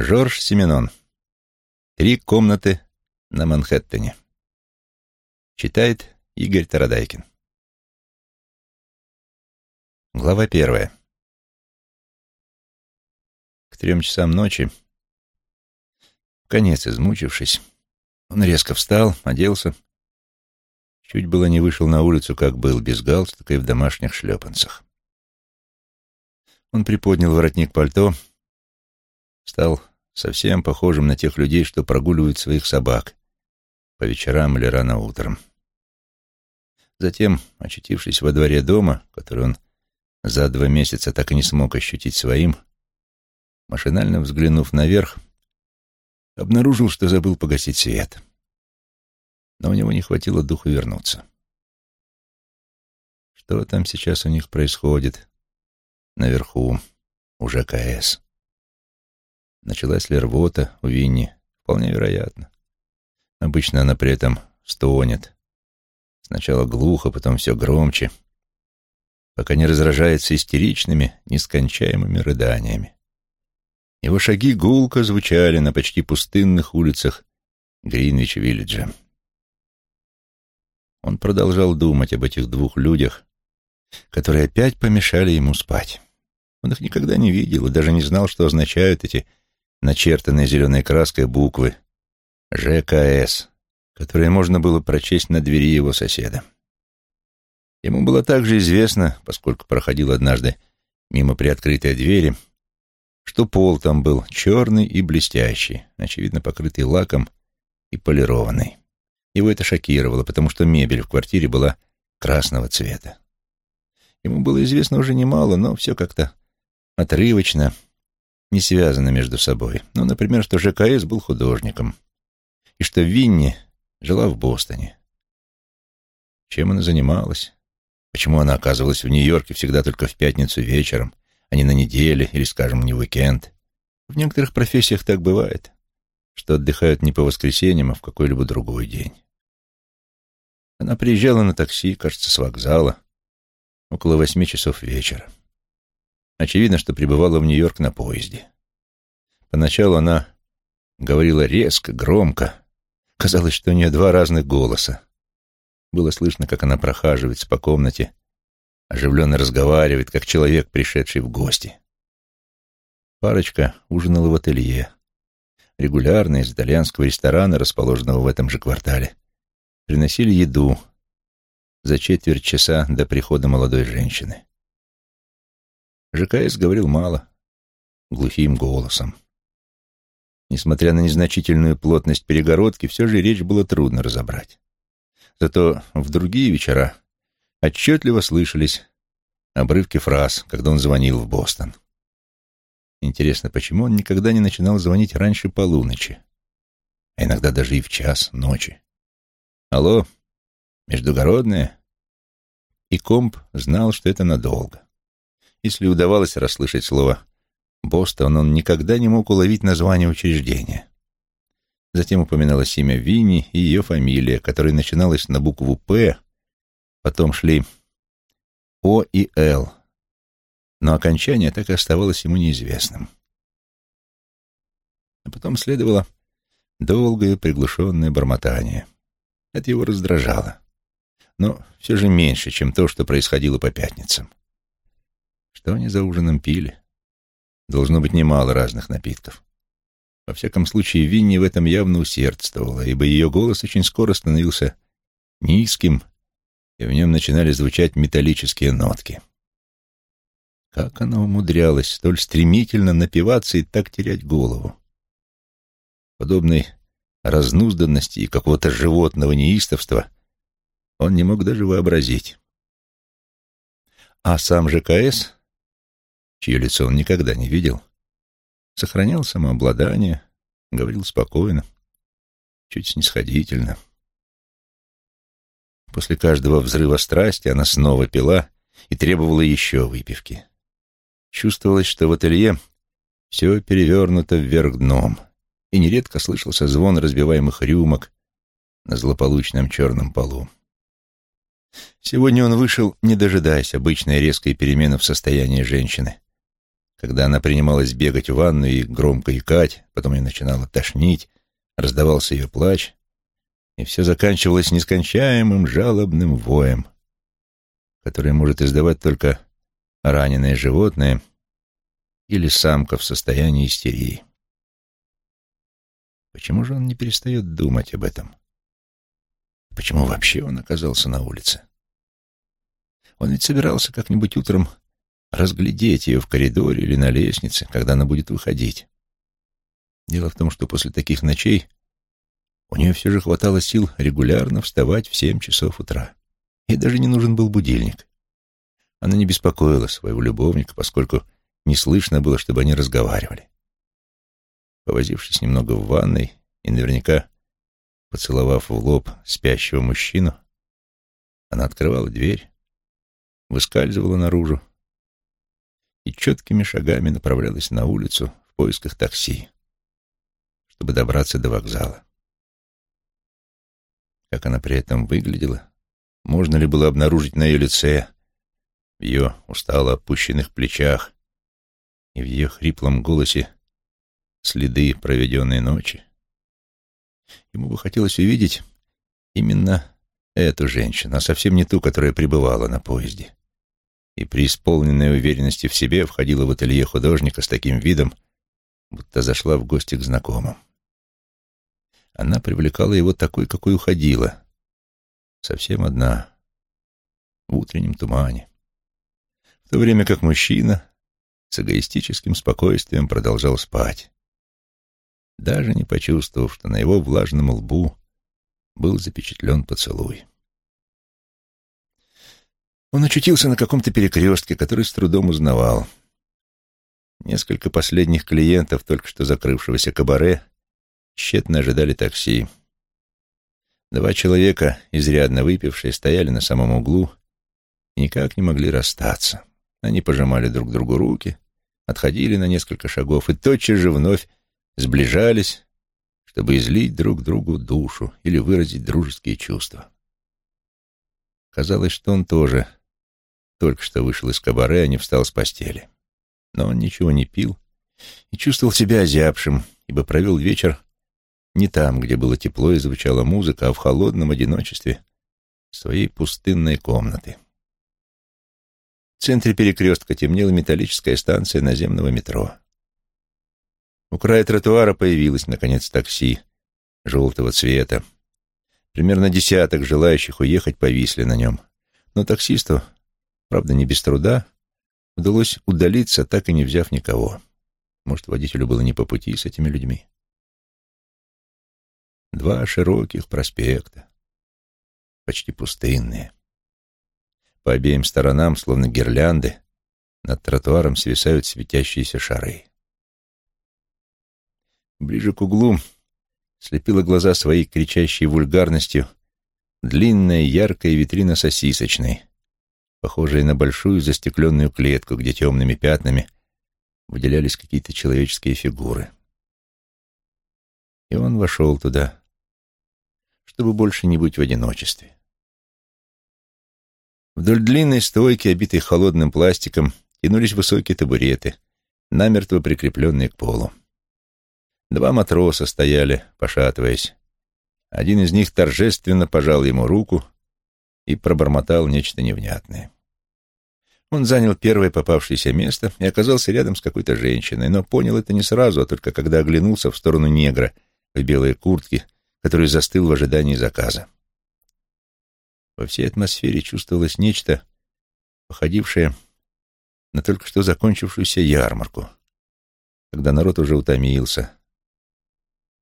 Жорж Семенон. Три комнаты на Манхэттене. Читает Игорь Тарадайкин. Глава первая. К трем часам ночи, в конец измучившись, он резко встал, оделся, чуть было не вышел на улицу, как был, без галстука и в домашних шлепанцах. Он приподнял воротник пальто, стал совсем похожим на тех людей, что прогуливают своих собак по вечерам или рано утром. Затем, очутившись во дворе дома, который он за два месяца так и не смог ощутить своим, машинально взглянув наверх, обнаружил, что забыл погасить свет. Но у него не хватило духу вернуться. Что там сейчас у них происходит наверху, у ЖКС? Началась ли рвота у Винни? Вполне вероятно. Обычно она при этом стонет. Сначала глухо, потом все громче, пока не разражается истеричными, нескончаемыми рыданиями. Его шаги гулко звучали на почти пустынных улицах Гринвич-Виллиджа. Он продолжал думать об этих двух людях, которые опять помешали ему спать. Он их никогда не видел и даже не знал, что означают эти начертанные зеленой краской буквы ЖКС, которые можно было прочесть на двери его соседа. Ему было также известно, поскольку проходил однажды мимо приоткрытой двери, что пол там был черный и блестящий, очевидно покрытый лаком и полированный. Его это шокировало, потому что мебель в квартире была красного цвета. Ему было известно уже немало, но все как-то отрывочно, не связаны между собой. Ну, например, что ЖКС был художником, и что Винни жила в Бостоне. Чем она занималась? Почему она оказывалась в Нью-Йорке всегда только в пятницу вечером, а не на неделе или, скажем, не уикенд? В некоторых профессиях так бывает, что отдыхают не по воскресеньям, а в какой-либо другой день. Она приезжала на такси, кажется, с вокзала, около восьми часов вечера. Очевидно, что пребывала в Нью-Йорк на поезде. Поначалу она говорила резко, громко. Казалось, что у нее два разных голоса. Было слышно, как она прохаживается по комнате, оживленно разговаривает, как человек, пришедший в гости. Парочка ужинала в ателье. Регулярно из итальянского ресторана, расположенного в этом же квартале, приносили еду за четверть часа до прихода молодой женщины. ЖКС говорил мало, глухим голосом. Несмотря на незначительную плотность перегородки, все же речь было трудно разобрать. Зато в другие вечера отчетливо слышались обрывки фраз, когда он звонил в Бостон. Интересно, почему он никогда не начинал звонить раньше полуночи, а иногда даже и в час ночи? Алло, междугородная? И комп знал, что это надолго. Если удавалось расслышать слово «Бостон», он никогда не мог уловить название учреждения. Затем упоминалось имя Винни и ее фамилия, которая начиналась на букву «П», потом шли «О» и «Л», но окончание так и оставалось ему неизвестным. А потом следовало долгое приглушенное бормотание. Это его раздражало, но все же меньше, чем то, что происходило по пятницам. Что они за ужином пили? Должно быть немало разных напитков. Во всяком случае, Винни в этом явно усердствовала, ибо ее голос очень скоро становился низким, и в нем начинали звучать металлические нотки. Как она умудрялась столь стремительно напиваться и так терять голову? Подобной разнузданности и какого-то животного неистовства он не мог даже вообразить. А сам ЖКС чье лицо он никогда не видел, сохранял самообладание, говорил спокойно, чуть снисходительно. После каждого взрыва страсти она снова пила и требовала еще выпивки. Чувствовалось, что в ателье все перевернуто вверх дном, и нередко слышался звон разбиваемых рюмок на злополучном черном полу. Сегодня он вышел, не дожидаясь обычной резкой перемены в состоянии женщины, когда она принималась бегать в ванну и громко икать, потом ее начинало тошнить, раздавался ее плач, и все заканчивалось нескончаемым жалобным воем, который может издавать только раненое животное или самка в состоянии истерии. Почему же он не перестает думать об этом? Почему вообще он оказался на улице? Он ведь собирался как-нибудь утром разглядеть ее в коридоре или на лестнице, когда она будет выходить. Дело в том, что после таких ночей у нее все же хватало сил регулярно вставать в семь часов утра. Ей даже не нужен был будильник. Она не беспокоила своего любовника, поскольку не слышно было, чтобы они разговаривали. Повозившись немного в ванной и наверняка поцеловав в лоб спящего мужчину, она открывала дверь, выскальзывала наружу и четкими шагами направлялась на улицу в поисках такси, чтобы добраться до вокзала. Как она при этом выглядела, можно ли было обнаружить на ее лице, в ее устало опущенных плечах и в ее хриплом голосе следы проведенной ночи. Ему бы хотелось увидеть именно эту женщину, а совсем не ту, которая пребывала на поезде. И при исполненной уверенности в себе входила в ателье художника с таким видом, будто зашла в гости к знакомым. Она привлекала его такой, какой уходила, совсем одна, в утреннем тумане. В то время как мужчина с эгоистическим спокойствием продолжал спать, даже не почувствовав, что на его влажном лбу был запечатлен поцелуй. Он очутился на каком-то перекрестке, который с трудом узнавал. Несколько последних клиентов только что закрывшегося кабаре тщетно ожидали такси. Два человека, изрядно выпившие, стояли на самом углу и никак не могли расстаться. Они пожимали друг другу руки, отходили на несколько шагов и тотчас же вновь сближались, чтобы излить друг другу душу или выразить дружеские чувства. Казалось, что он тоже только что вышел из кабаре, а не встал с постели. Но он ничего не пил и чувствовал себя озябшим, ибо провел вечер не там, где было тепло и звучала музыка, а в холодном одиночестве своей пустынной комнаты. В центре перекрестка темнела металлическая станция наземного метро. У края тротуара появилось, наконец, такси желтого цвета. Примерно десяток желающих уехать повисли на нем. Но таксисту, правда, не без труда, удалось удалиться, так и не взяв никого. Может, водителю было не по пути с этими людьми. Два широких проспекта, почти пустынные. По обеим сторонам, словно гирлянды, над тротуаром свисают светящиеся шары. Ближе к углу слепила глаза своей кричащей вульгарностью длинная яркая витрина сосисочной, похожая на большую застекленную клетку, где темными пятнами выделялись какие-то человеческие фигуры. И он вошел туда, чтобы больше не быть в одиночестве. Вдоль длинной стойки, обитой холодным пластиком, тянулись высокие табуреты, намертво прикрепленные к полу. Два матроса стояли, пошатываясь. Один из них торжественно пожал ему руку и пробормотал нечто невнятное. Он занял первое попавшееся место и оказался рядом с какой-то женщиной, но понял это не сразу, а только когда оглянулся в сторону негра в белой куртке, который застыл в ожидании заказа. Во всей атмосфере чувствовалось нечто, походившее на только что закончившуюся ярмарку, когда народ уже утомился,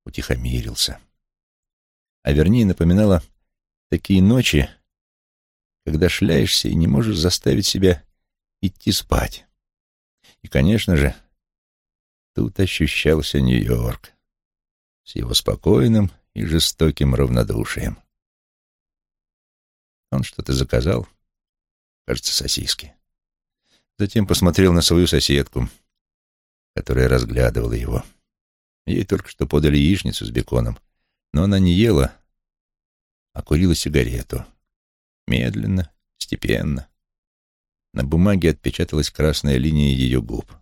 утихомирился. А вернее напоминала такие ночи, когда шляешься и не можешь заставить себя идти спать. И, конечно же, тут ощущался Нью-Йорк с его спокойным и жестоким равнодушием. Он что-то заказал, кажется, сосиски. Затем посмотрел на свою соседку, которая разглядывала его. Ей только что подали яичницу с беконом, но она не ела, а курила сигарету. Медленно, степенно. На бумаге отпечаталась красная линия ее губ.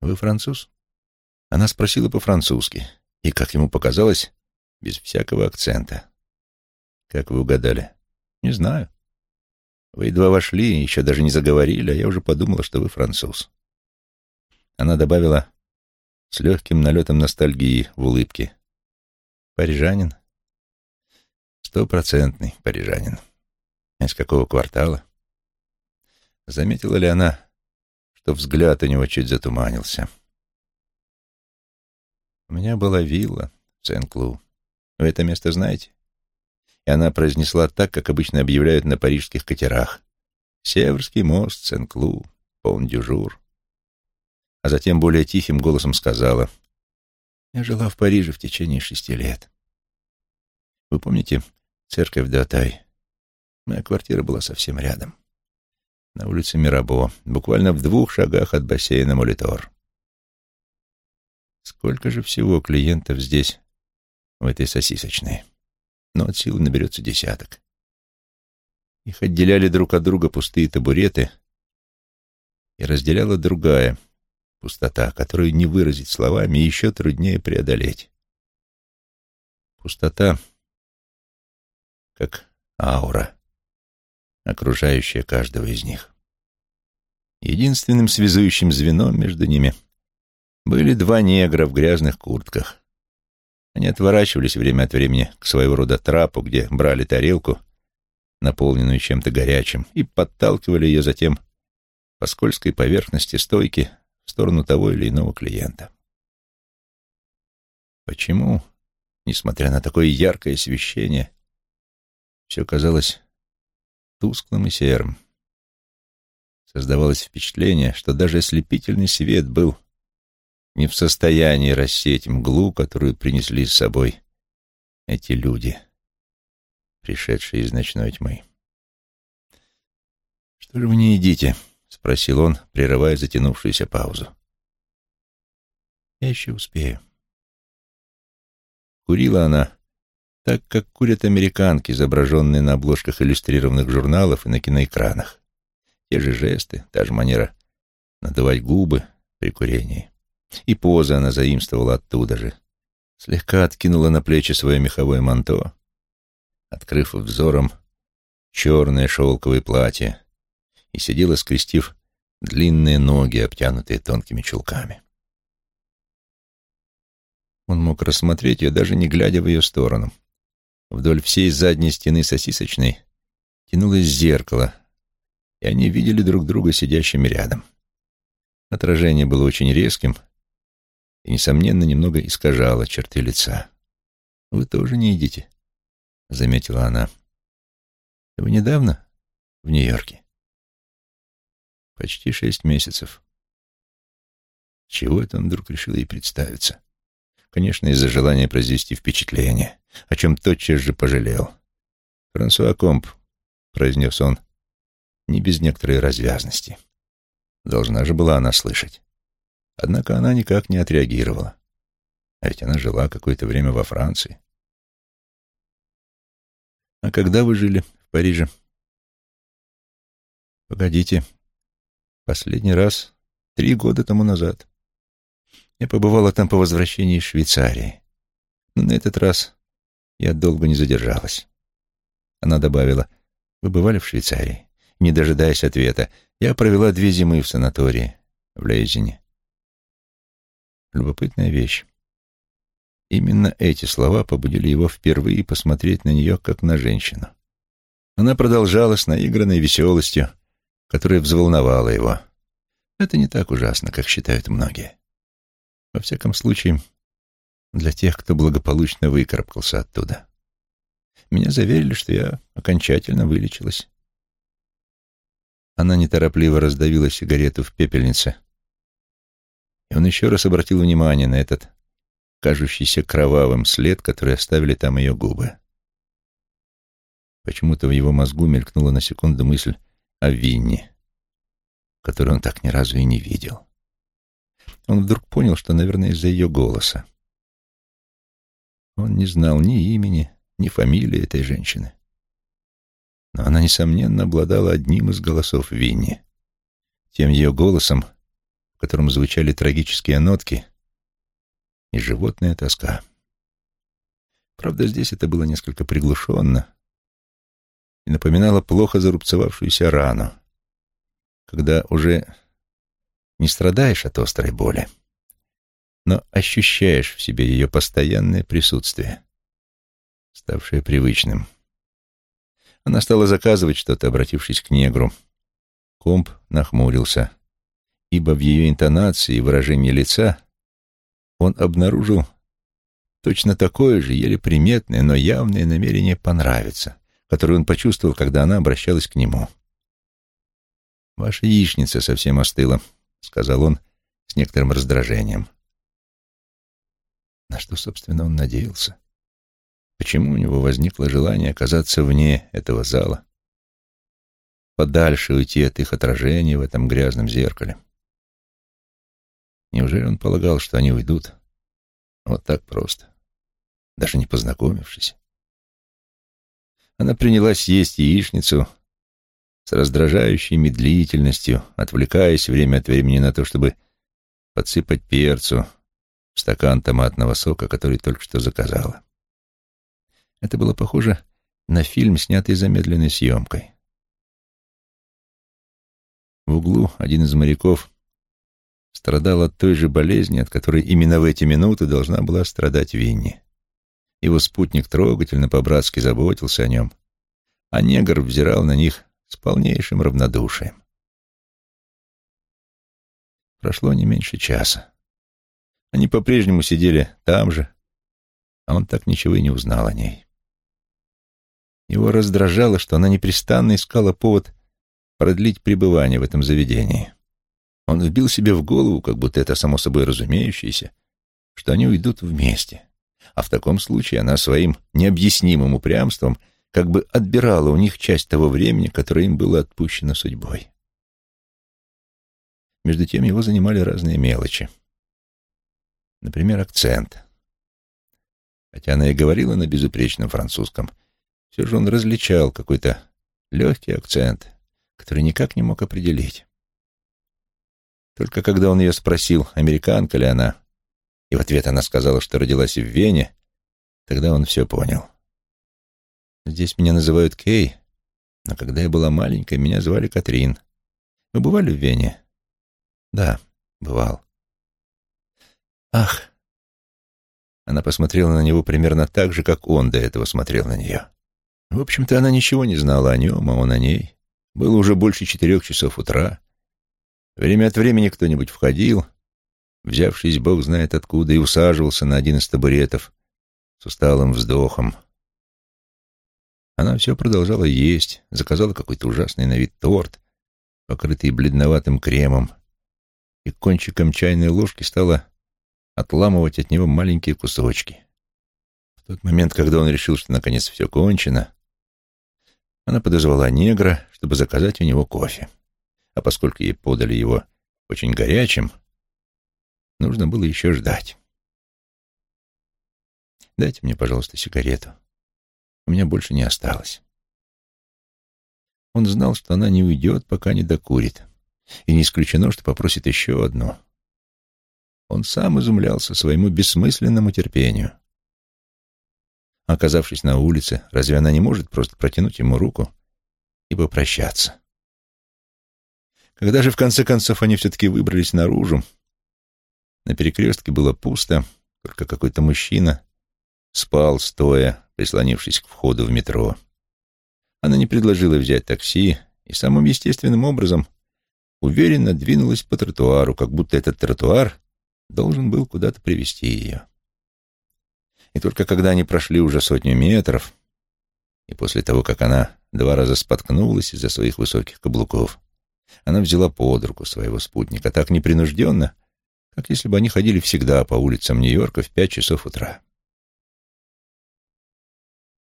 «Вы француз?» Она спросила по-французски, и, как ему показалось, без всякого акцента. «Как вы угадали?» «Не знаю. Вы едва вошли, еще даже не заговорили, а я уже подумала, что вы француз». Она добавила с легким налетом ностальгии в улыбке. «Парижанин?» «Стопроцентный парижанин. Из какого квартала?» Заметила ли она, что взгляд у него чуть затуманился? «У меня была вилла в Сен-Клу. Вы это место знаете?» И она произнесла так, как обычно объявляют на парижских катерах. «Севрский мост, Сен-Клу, Пуэн-дю-Жур». А затем более тихим голосом сказала, «Я жила в Париже в течение шести лет. Вы помните церковь д'Отей? Моя квартира была совсем рядом, на улице Мирабо, буквально в двух шагах от бассейна Молитор. Сколько же всего клиентов здесь, в этой сосисочной? Но от силы наберется десяток. Их отделяли друг от друга пустые табуреты, и разделяла другая пустота, которую не выразить словами еще труднее преодолеть. Пустота, как аура, окружающая каждого из них. Единственным связующим звеном между ними были два негра в грязных куртках. Они отворачивались время от времени к своего рода трапу, где брали тарелку, наполненную чем-то горячим, и подталкивали ее затем по скользкой поверхности стойки в сторону того или иного клиента. Почему, несмотря на такое яркое освещение, все казалось тусклым и серым? Создавалось впечатление, что даже ослепительный свет был не в состоянии рассеять мглу, которую принесли с собой эти люди, пришедшие из ночной тьмы. «Что же вы не едите?» — спросил он, прерывая затянувшуюся паузу. «Я еще успею». Курила она так, как курят американки, изображенные на обложках иллюстрированных журналов и на киноэкранах. Те же жесты, та же манера надувать губы при курении. И поза она заимствовала оттуда же. Слегка откинула на плечи свое меховое манто, открыв взором черное шелковое платье, и сидела, скрестив длинные ноги, обтянутые тонкими чулками. Он мог рассмотреть ее, даже не глядя в ее сторону. Вдоль всей задней стены сосисочной тянулось зеркало, и они видели друг друга сидящими рядом. Отражение было очень резким и, несомненно, немного искажало черты лица. «Вы тоже не едите», — заметила она. «Вы недавно в Нью-Йорке?» «Почти шесть месяцев». Чего это он вдруг решил ей представиться? Конечно, из-за желания произвести впечатление, о чем тотчас же пожалел. «Франсуа Комп», — произнес он, не без некоторой развязности. Должна же была она слышать. Однако она никак не отреагировала. А ведь она жила какое-то время во Франции. «А когда вы жили в Париже?» «Погодите. Последний раз три года тому назад. Я побывала там по возвращении из Швейцарии. Но на этот раз я долго не задержалась». Она добавила, «Вы бывали в Швейцарии?» Не дожидаясь ответа, я провела две зимы в санатории в Лейзине. Любопытная вещь. Именно эти слова побудили его впервые посмотреть на нее, как на женщину. Она продолжала с наигранной веселостью, которая взволновала его. Это не так ужасно, как считают многие. Во всяком случае, для тех, кто благополучно выкарабкался оттуда. Меня заверили, что я окончательно вылечилась. Она неторопливо раздавила сигарету в пепельнице. И он еще раз обратил внимание на этот кажущийся кровавым след, который оставили там ее губы. Почему-то в его мозгу мелькнула на секунду мысль о Винни, которую он так ни разу и не видел. Он вдруг понял, что, наверное, из-за ее голоса. Он не знал ни имени, ни фамилии этой женщины но она, несомненно, обладала одним из голосов Винни, тем ее голосом, в котором звучали трагические нотки, и животная тоска. Правда, здесь это было несколько приглушенно и напоминало плохо зарубцевавшуюся рану, когда уже не страдаешь от острой боли, но ощущаешь в себе ее постоянное присутствие, ставшее привычным. Она стала заказывать что-то, обратившись к негру. Комп нахмурился, ибо в ее интонации и выражении лица он обнаружил точно такое же, еле приметное, но явное намерение понравиться, которое он почувствовал, когда она обращалась к нему. «Ваша яичница совсем остыла», — сказал он с некоторым раздражением. На что, собственно, он надеялся? Почему у него возникло желание оказаться вне этого зала? Подальше уйти от их отражения в этом грязном зеркале. Неужели он полагал, что они уйдут вот так просто, даже не познакомившись? Она принялась есть яичницу с раздражающей медлительностью, отвлекаясь время от времени на то, чтобы подсыпать перцу в стакан томатного сока, который только что заказала. Это было похоже на фильм, снятый замедленной съемкой. В углу один из моряков страдал от той же болезни, от которой именно в эти минуты должна была страдать Винни. Его спутник трогательно по-братски заботился о нем, а негр взирал на них с полнейшим равнодушием. Прошло не меньше часа. Они по-прежнему сидели там же, а он так ничего и не узнал о ней. Его раздражало, что она непрестанно искала повод продлить пребывание в этом заведении. Он вбил себе в голову, как будто это само собой разумеющееся, что они уйдут вместе. А в таком случае она своим необъяснимым упрямством как бы отбирала у них часть того времени, которое им было отпущено судьбой. Между тем его занимали разные мелочи. Например, акцент. Хотя она и говорила на безупречном французском — все же он различал какой-то легкий акцент, который никак не мог определить. Только когда он ее спросил, американка ли она, и в ответ она сказала, что родилась в Вене, тогда он все понял. «Здесь меня называют Кей, но когда я была маленькой, меня звали Катрин. Вы бывали в Вене?» «Да, бывал». «Ах!» Она посмотрела на него примерно так же, как он до этого смотрел на нее. В общем-то, она ничего не знала о нем, а он о ней. Было уже больше четырех часов утра. Время от времени кто-нибудь входил, взявшись бог знает откуда, и усаживался на один из табуретов с усталым вздохом. Она все продолжала есть, заказала какой-то ужасный на вид торт, покрытый бледноватым кремом, и кончиком чайной ложки стала отламывать от него маленькие кусочки. В тот момент, когда он решил, что наконец все кончено, она подозвала негра, чтобы заказать у него кофе. А поскольку ей подали его очень горячим, нужно было еще ждать. «Дайте мне, пожалуйста, сигарету. У меня больше не осталось». Он знал, что она не уйдет, пока не докурит, и не исключено, что попросит еще одну. Он сам изумлялся своему бессмысленному терпению. Оказавшись на улице, разве она не может просто протянуть ему руку и попрощаться? Когда же в конце концов они все-таки выбрались наружу, на перекрестке было пусто, только какой-то мужчина спал, стоя, прислонившись к входу в метро. Она не предложила взять такси и самым естественным образом уверенно двинулась по тротуару, как будто этот тротуар должен был куда-то привести ее. И только когда они прошли уже сотню метров, и после того, как она два раза споткнулась из-за своих высоких каблуков, она взяла под руку своего спутника так непринужденно, как если бы они ходили всегда по улицам Нью-Йорка в пять часов утра.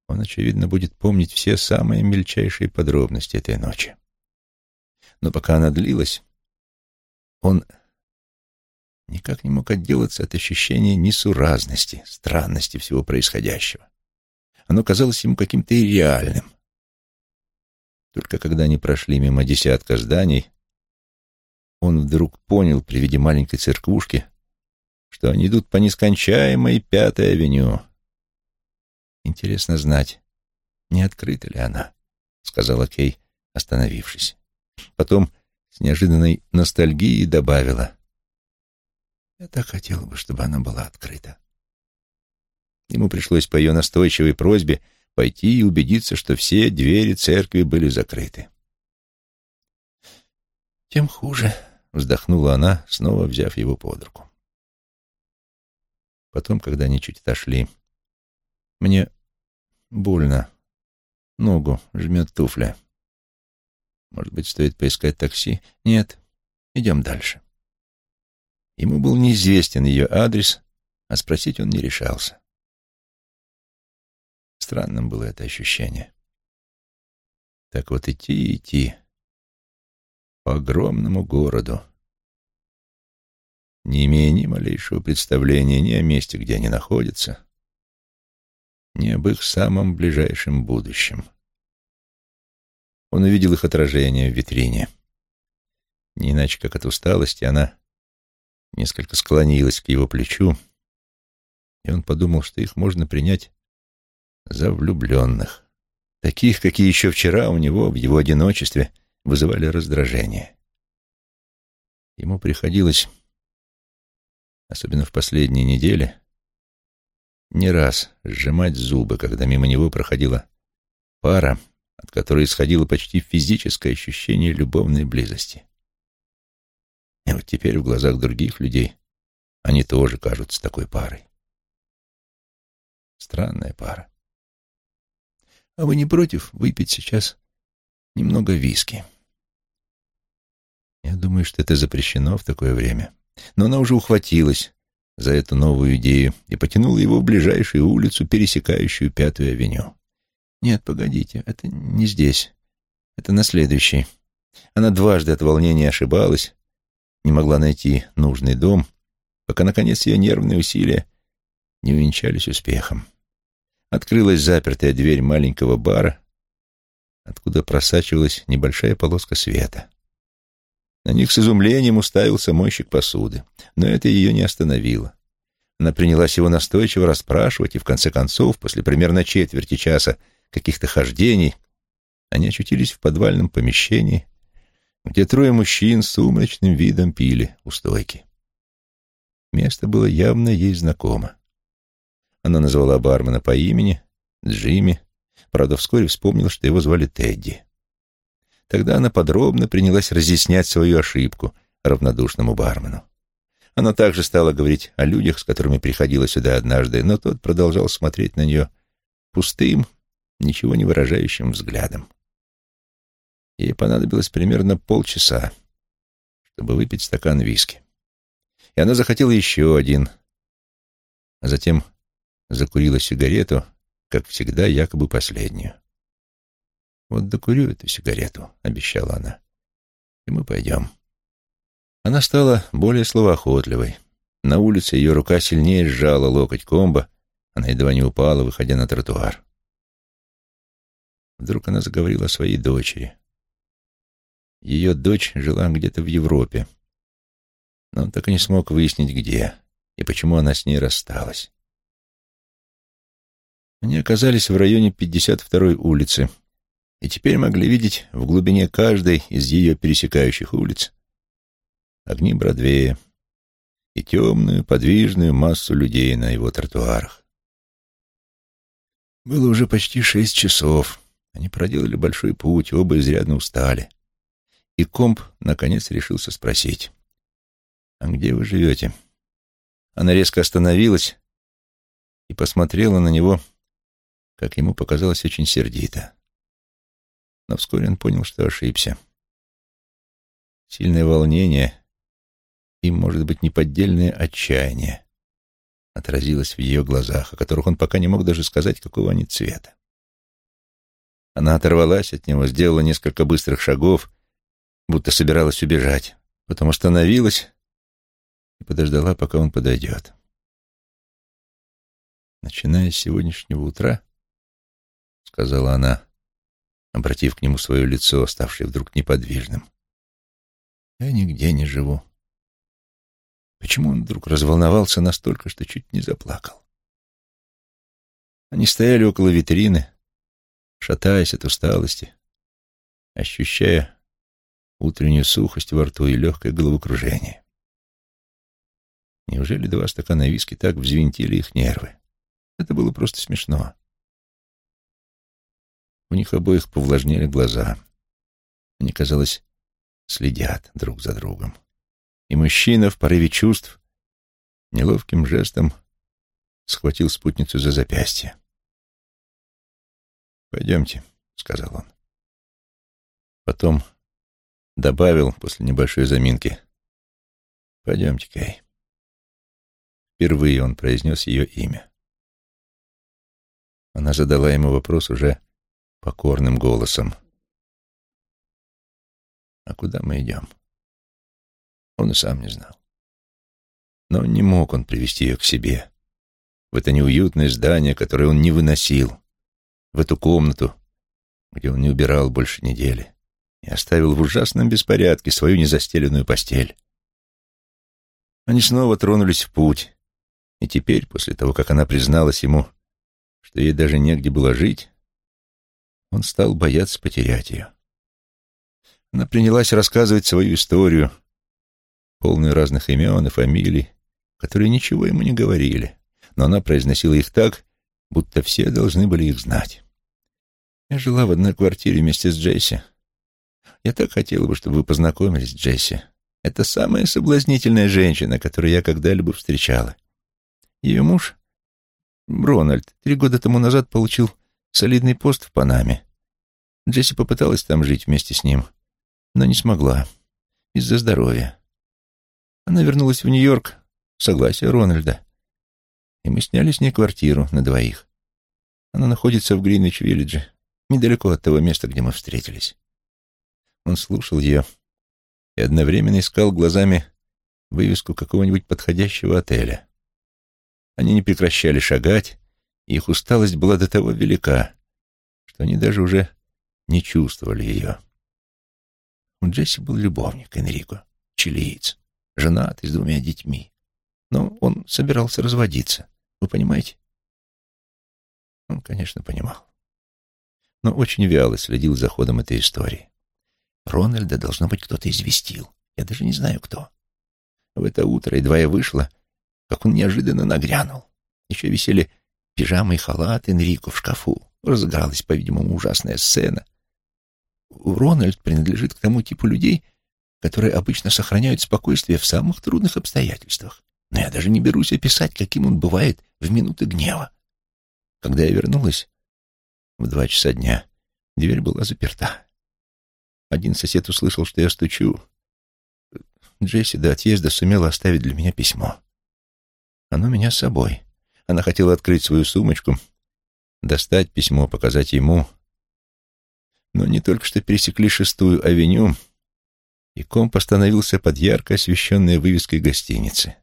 Он, очевидно, будет помнить все самые мельчайшие подробности этой ночи. Но пока она длилась, он никак не мог отделаться от ощущения несуразности, странности всего происходящего. Оно казалось ему каким-то ирреальным. Только когда они прошли мимо десятка зданий, он вдруг понял при виде маленькой церквушки, что они идут по нескончаемой Пятой авеню. «Интересно знать, не открыта ли она?» — сказала Кей, остановившись. Потом с неожиданной ностальгией добавила. «Я так хотела бы, чтобы она была открыта». Ему пришлось по ее настойчивой просьбе пойти и убедиться, что все двери церкви были закрыты. «Тем хуже», — вздохнула она, снова взяв его под руку. Потом, когда они чуть отошли, мне больно. Ногу жмет туфля. Может быть, стоит поискать такси? Нет, идем дальше. Ему был неизвестен ее адрес, а спросить он не решался. Странным было это ощущение. Так вот идти и идти по огромному городу, не имея ни малейшего представления ни о месте, где они находятся, ни об их самом ближайшем будущем. Он увидел их отражение в витрине. Не иначе, как от усталости, она несколько склонилась к его плечу, и он подумал, что их можно принять за влюбленных, таких, какие еще вчера у него в его одиночестве вызывали раздражение. Ему приходилось, особенно в последние недели, не раз сжимать зубы, когда мимо него проходила пара, от которой исходило почти физическое ощущение любовной близости. И вот теперь в глазах других людей они тоже кажутся такой парой. Странная пара. А вы не против выпить сейчас немного виски? Я думаю, что это запрещено в такое время. Но она уже ухватилась за эту новую идею и потянула его в ближайшую улицу, пересекающую Пятую авеню. Нет, погодите, это не здесь. Это на следующей. Она дважды от волнения ошибалась, не могла найти нужный дом, пока, наконец, ее нервные усилия не увенчались успехом открылась запертая дверь маленького бара, откуда просачивалась небольшая полоска света. На них с изумлением уставился мойщик посуды, но это ее не остановило. Она принялась его настойчиво расспрашивать, и в конце концов, после примерно четверти часа каких-то хождений, они очутились в подвальном помещении, где трое мужчин с сумрачным видом пили у стойки. Место было явно ей знакомо. Она назвала бармена по имени, Джимми, правда, вскоре вспомнила, что его звали Тедди. Тогда она подробно принялась разъяснять свою ошибку равнодушному бармену. Она также стала говорить о людях, с которыми приходила сюда однажды, но тот продолжал смотреть на нее пустым, ничего не выражающим взглядом. Ей понадобилось примерно полчаса, чтобы выпить стакан виски. И она захотела еще один, а затем закурила сигарету, как всегда, якобы последнюю. «Вот докурю эту сигарету», — обещала она, — «и мы пойдем». Она стала более словоохотливой. На улице ее рука сильнее сжала локоть комба, она едва не упала, выходя на тротуар. Вдруг она заговорила о своей дочери. Ее дочь жила где-то в Европе, но он так и не смог выяснить, где и почему она с ней рассталась. Они оказались в районе 52-й улицы и теперь могли видеть в глубине каждой из ее пересекающих улиц огни Бродвея и темную, подвижную массу людей на его тротуарах. Было уже почти шесть часов. Они проделали большой путь, оба изрядно устали. И комп, наконец, решился спросить. «А где вы живете?» Она резко остановилась и посмотрела на него как ему показалось, очень сердито. Но вскоре он понял, что ошибся. Сильное волнение и, может быть, неподдельное отчаяние отразилось в ее глазах, о которых он пока не мог даже сказать, какого они цвета. Она оторвалась от него, сделала несколько быстрых шагов, будто собиралась убежать, потом остановилась и подождала, пока он подойдет. Начиная с сегодняшнего утра, — сказала она, обратив к нему свое лицо, ставшее вдруг неподвижным. Я нигде не живу. Почему он вдруг разволновался настолько, что чуть не заплакал? Они стояли около витрины, шатаясь от усталости, ощущая утреннюю сухость во рту и легкое головокружение. Неужели два стакана виски так взвинтили их нервы? Это было просто смешно. У них обоих повлажнели глаза. Они, казалось, следят друг за другом. И мужчина в порыве чувств неловким жестом схватил спутницу за запястье. «Пойдемте», — сказал он. Потом добавил после небольшой заминки. «Пойдемте, Кей». Впервые он произнес ее имя. Она задала ему вопрос уже покорным голосом. «А куда мы идем?» Он и сам не знал. Но не мог он привести ее к себе, в это неуютное здание, которое он не выносил, в эту комнату, где он не убирал больше недели, и оставил в ужасном беспорядке свою незастеленную постель. Они снова тронулись в путь, и теперь, после того, как она призналась ему, что ей даже негде было жить, он стал бояться потерять ее. Она принялась рассказывать свою историю, полную разных имен и фамилий, которые ничего ему не говорили, но она произносила их так, будто все должны были их знать. Я жила в одной квартире вместе с Джесси. Я так хотела бы, чтобы вы познакомились с Джесси. Это самая соблазнительная женщина, которую я когда-либо встречала. Ее муж, Рональд, три года тому назад получил солидный пост в Панаме. Джесси попыталась там жить вместе с ним, но не смогла из-за здоровья. Она вернулась в Нью-Йорк, согласие Рональда, и мы сняли с ней квартиру на двоих. Она находится в Гринвич-Виллидже, недалеко от того места, где мы встретились. Он слушал ее и одновременно искал глазами вывеску какого-нибудь подходящего отеля. Они не прекращали шагать, их усталость была до того велика, что они даже уже не чувствовали ее. У Джесси был любовник Энрико, чилиец, женатый с двумя детьми. Но он собирался разводиться, вы понимаете? Он, конечно, понимал. Но очень вяло следил за ходом этой истории. Рональда, должно быть, кто-то известил. Я даже не знаю, кто. В это утро едва я вышла, как он неожиданно нагрянул. Еще висели пижамы и халат Энрико в шкафу. Разыгралась, по-видимому, ужасная сцена. Рональд принадлежит к тому типу людей, которые обычно сохраняют спокойствие в самых трудных обстоятельствах. Но я даже не берусь описать, каким он бывает в минуты гнева. Когда я вернулась в два часа дня, дверь была заперта. Один сосед услышал, что я стучу. Джесси до отъезда сумела оставить для меня письмо. Оно меня с собой. Она хотела открыть свою сумочку, достать письмо, показать ему. Но не только что пересекли шестую авеню, и комп остановился под ярко освещенной вывеской гостиницы.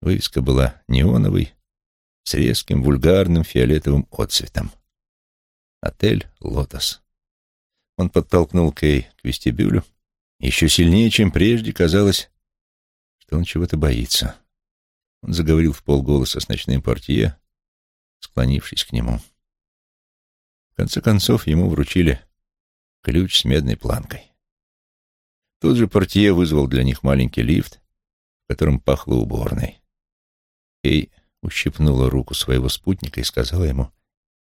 Вывеска была неоновой, с резким вульгарным фиолетовым отцветом. Отель «Лотос». Он подтолкнул Кей к вестибюлю. Еще сильнее, чем прежде, казалось, что он чего-то боится. Он заговорил в полголоса с ночным портье, склонившись к нему. В конце концов, ему вручили ключ с медной планкой. Тут же портье вызвал для них маленький лифт, в котором пахло уборной. Кей ущипнула руку своего спутника и сказала ему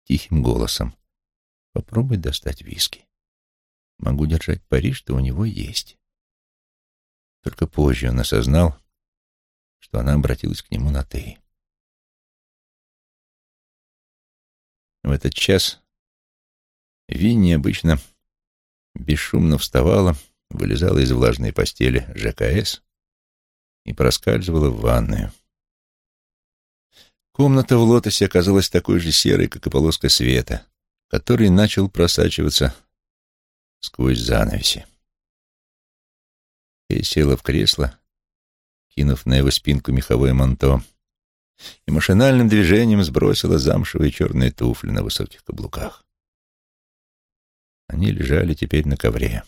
тихим голосом, «Попробуй достать виски. Могу держать пари, что у него есть». Только позже он осознал, что она обратилась к нему на «ты». В этот час Винни обычно бесшумно вставала, вылезала из влажной постели ЖКС и проскальзывала в ванную. Комната в лотосе оказалась такой же серой, как и полоска света, который начал просачиваться сквозь занавеси. Я села в кресло, кинув на его спинку меховое манто, и машинальным движением сбросила замшевые черные туфли на высоких каблуках. Они лежали теперь на ковре.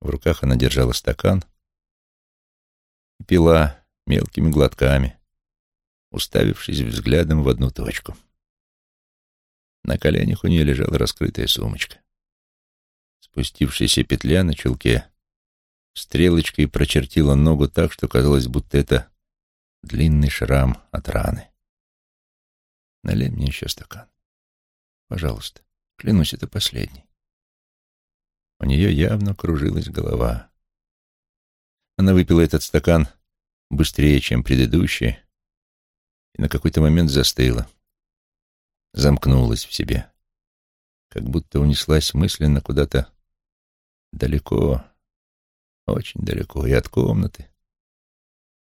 В руках она держала стакан и пила мелкими глотками, уставившись взглядом в одну точку. На коленях у нее лежала раскрытая сумочка. Спустившаяся петля на чулке стрелочкой прочертила ногу так, что казалось, будто это длинный шрам от раны. Налей мне еще стакан. Пожалуйста. Клянусь, это последний. У нее явно кружилась голова. Она выпила этот стакан быстрее, чем предыдущий, и на какой-то момент застыла, замкнулась в себе, как будто унеслась мысленно куда-то далеко, очень далеко, и от комнаты,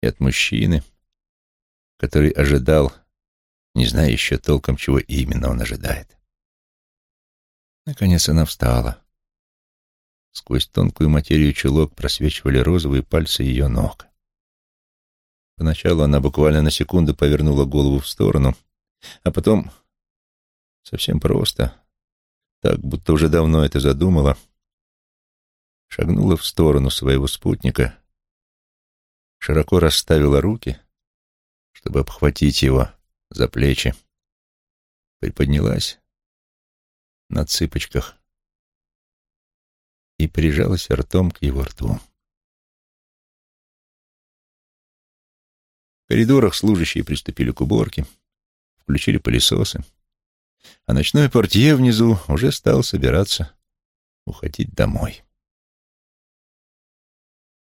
и от мужчины, который ожидал, не зная еще толком, чего именно он ожидает. Наконец она встала. Сквозь тонкую материю чулок просвечивали розовые пальцы ее ног. Поначалу она буквально на секунду повернула голову в сторону, а потом совсем просто, так, будто уже давно это задумала, шагнула в сторону своего спутника, широко расставила руки, чтобы обхватить его за плечи, приподнялась на цыпочках и прижалась ртом к его рту. В коридорах служащие приступили к уборке, включили пылесосы, а ночной портье внизу уже стал собираться уходить домой.